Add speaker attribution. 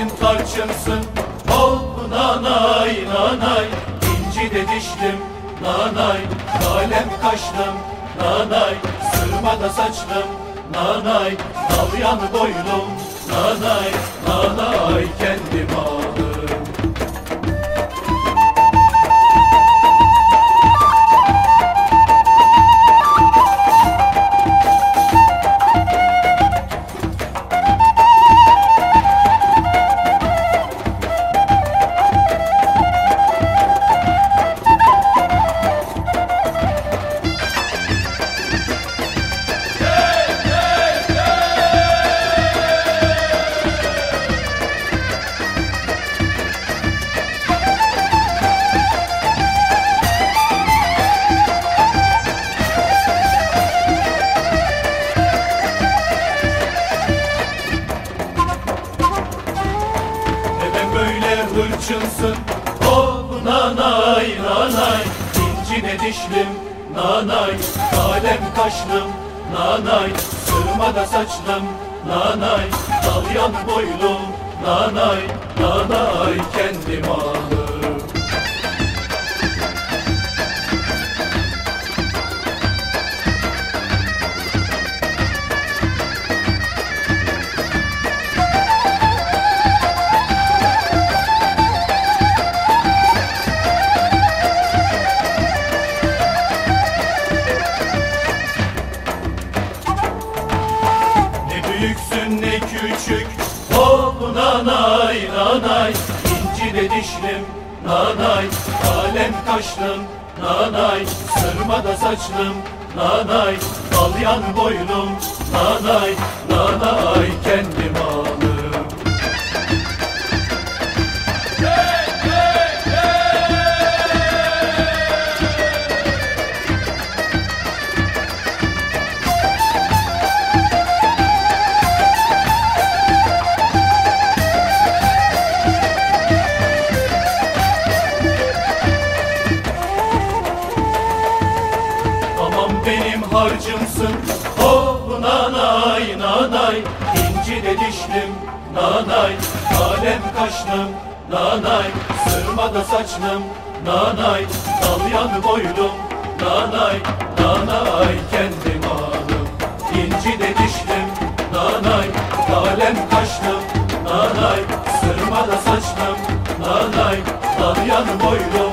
Speaker 1: bilsin tarçınsın. Hop nanay nanay. İnci de dişlim nanay. Kalem kaşlım nanay. Sırma da saçlım nanay. Dalyan boylum nanay. Nanay kendim hırçınsın Hop nanay nanay. İnci ne dişlim nanay. Kalem kaşlım nanay. Sırma da saçlım nanay. Dalyan boylum nanay. Nanay kendim alım küçük Hop nanay nanay İnci de dişlim nanay. Kalem kaşlım nanay. Sırma da saçlım nanay. Dalyan boylum nanay Nanay benim harcımsın. Hop nanay nanay İnci de dişlim nanay. Kalem kaşlım nanay. Sırma da saçlım nanay. Dalyan boylum nanay. Nanay kendim alım. İnci de dişlim nanay. Kalem kaşlım nanay. Sırma da saçlım nanay. Dalyan boylum